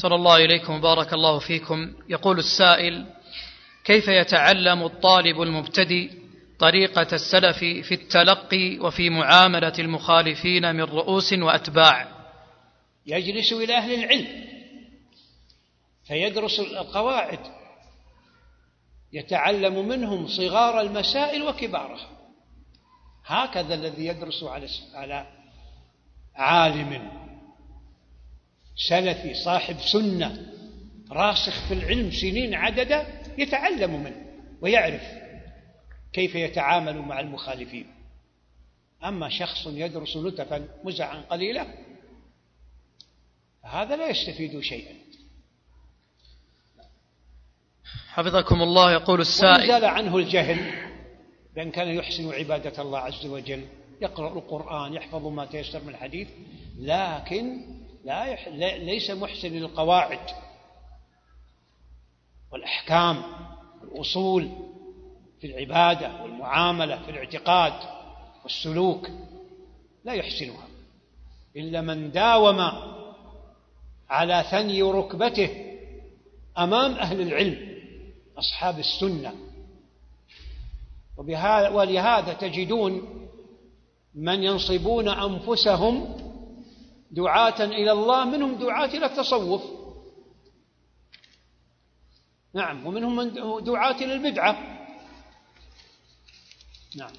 أحسن الله إليكم وبارك الله فيكم. يقول السائل كيف يتعلم الطالب المبتدئ طريقة السلف في التلقي وفي معاملة المخالفين من رؤوس وأتباع؟ يجلس إلى أهل العلم فيدرس القواعد يتعلم منهم صغار المسائل وكبارها هكذا الذي يدرس على على عالم سلفي صاحب سنة راسخ في العلم سنين عددا يتعلم منه ويعرف كيف يتعامل مع المخالفين. أما شخص يدرس نتفا مزعا قليلا هذا لا يستفيد شيئا. حفظكم الله يقول السائل وزال عنه الجهل بأن كان يحسن عبادة الله عز وجل يقرأ القرآن يحفظ ما تيسر من الحديث لكن لا يح... ليس محسن للقواعد والأحكام والأصول في العبادة والمعاملة في الاعتقاد والسلوك لا يحسنها. إلا من داوم على ثني ركبته أمام أهل العلم أصحاب السنة. ولهذا تجدون من ينصبون أنفسهم دعاة إلى الله منهم دعاة إلى التصوف. نعم ومنهم من دعاة إلى البدعة. نعم.